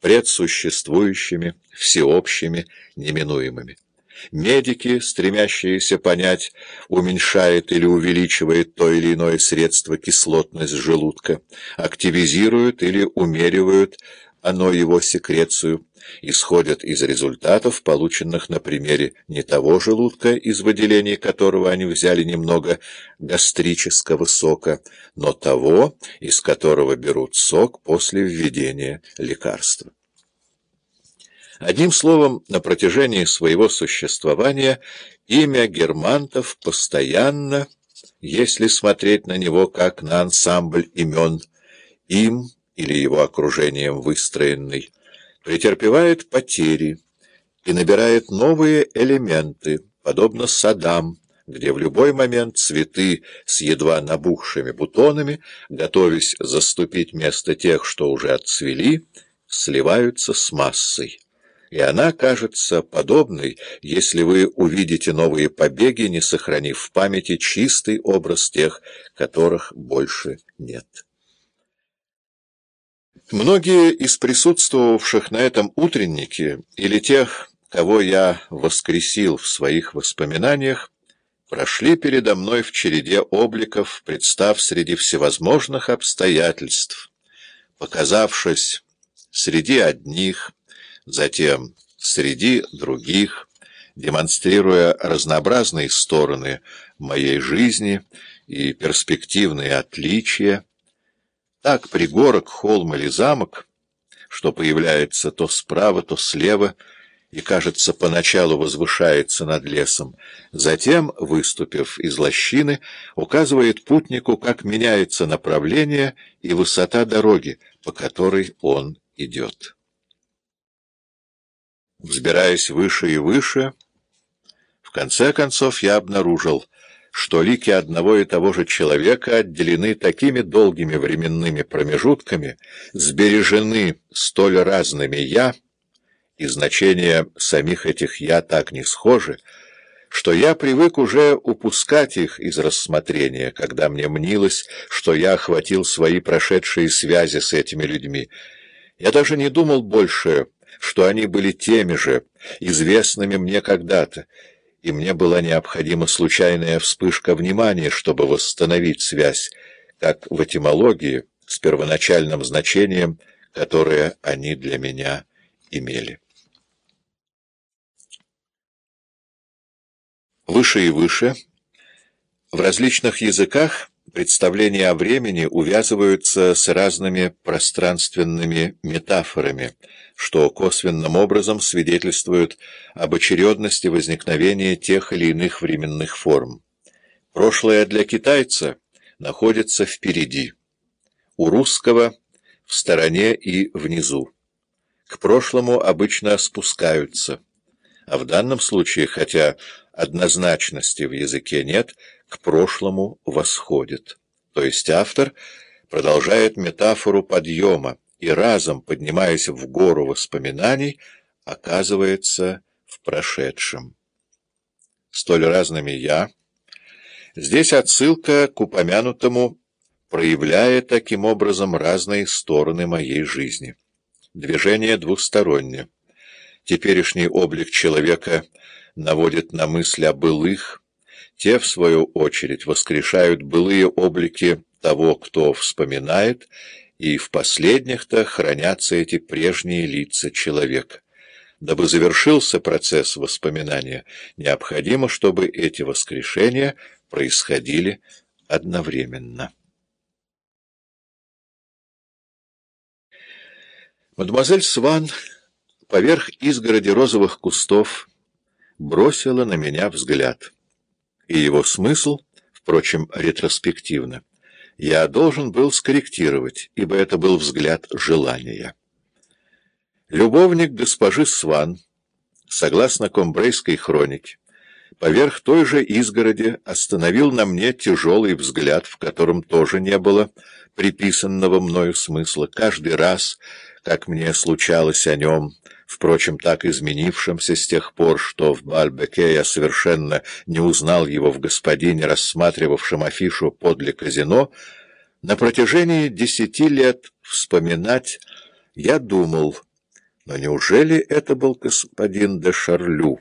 предсуществующими, всеобщими, неминуемыми. Медики, стремящиеся понять, уменьшает или увеличивает то или иное средство кислотность желудка, активизируют или умеривают оно его секрецию, исходят из результатов, полученных на примере не того желудка, из выделений которого они взяли немного гастрического сока, но того, из которого берут сок после введения лекарства. Одним словом, на протяжении своего существования имя германтов постоянно, если смотреть на него как на ансамбль имен, им или его окружением выстроенный, претерпевает потери и набирает новые элементы, подобно садам, где в любой момент цветы с едва набухшими бутонами, готовясь заступить место тех, что уже отцвели, сливаются с массой. И она кажется подобной, если вы увидите новые побеги, не сохранив в памяти чистый образ тех, которых больше нет. Многие из присутствовавших на этом утреннике или тех, кого я воскресил в своих воспоминаниях, прошли передо мной в череде обликов, представ среди всевозможных обстоятельств, показавшись среди одних, затем среди других, демонстрируя разнообразные стороны моей жизни и перспективные отличия, так пригорок, холм или замок, что появляется то справа, то слева, и, кажется, поначалу возвышается над лесом, затем, выступив из лощины, указывает путнику, как меняется направление и высота дороги, по которой он идет. Взбираясь выше и выше, в конце концов я обнаружил — что лики одного и того же человека отделены такими долгими временными промежутками, сбережены столь разными «я», и значения самих этих «я» так не схожи, что я привык уже упускать их из рассмотрения, когда мне мнилось, что я охватил свои прошедшие связи с этими людьми. Я даже не думал больше, что они были теми же, известными мне когда-то, и мне была необходима случайная вспышка внимания, чтобы восстановить связь, как в этимологии, с первоначальным значением, которое они для меня имели. Выше и выше, в различных языках представления о времени увязываются с разными пространственными метафорами, что косвенным образом свидетельствует об очередности возникновения тех или иных временных форм. Прошлое для китайца находится впереди, у русского — в стороне и внизу. К прошлому обычно спускаются, а в данном случае, хотя однозначности в языке нет, к прошлому восходит. То есть автор продолжает метафору подъема и разом, поднимаясь в гору воспоминаний, оказывается в прошедшем. Столь разными «я». Здесь отсылка к упомянутому, проявляя таким образом разные стороны моей жизни. Движение двухстороннее. Теперешний облик человека наводит на мысль о былых, те, в свою очередь, воскрешают былые облики того, кто вспоминает, и в последних-то хранятся эти прежние лица человека. Дабы завершился процесс воспоминания, необходимо, чтобы эти воскрешения происходили одновременно. Мадемуазель Сван поверх изгороди розовых кустов бросила на меня взгляд и его смысл, впрочем, ретроспективно, я должен был скорректировать, ибо это был взгляд желания. Любовник госпожи Сван, согласно комбрейской хронике, поверх той же изгороди остановил на мне тяжелый взгляд, в котором тоже не было приписанного мною смысла. Каждый раз, как мне случалось о нем, впрочем, так изменившимся с тех пор, что в Бальбеке я совершенно не узнал его в господине, рассматривавшем афишу подле казино, на протяжении десяти лет вспоминать я думал, Но неужели это был господин де Шарлю?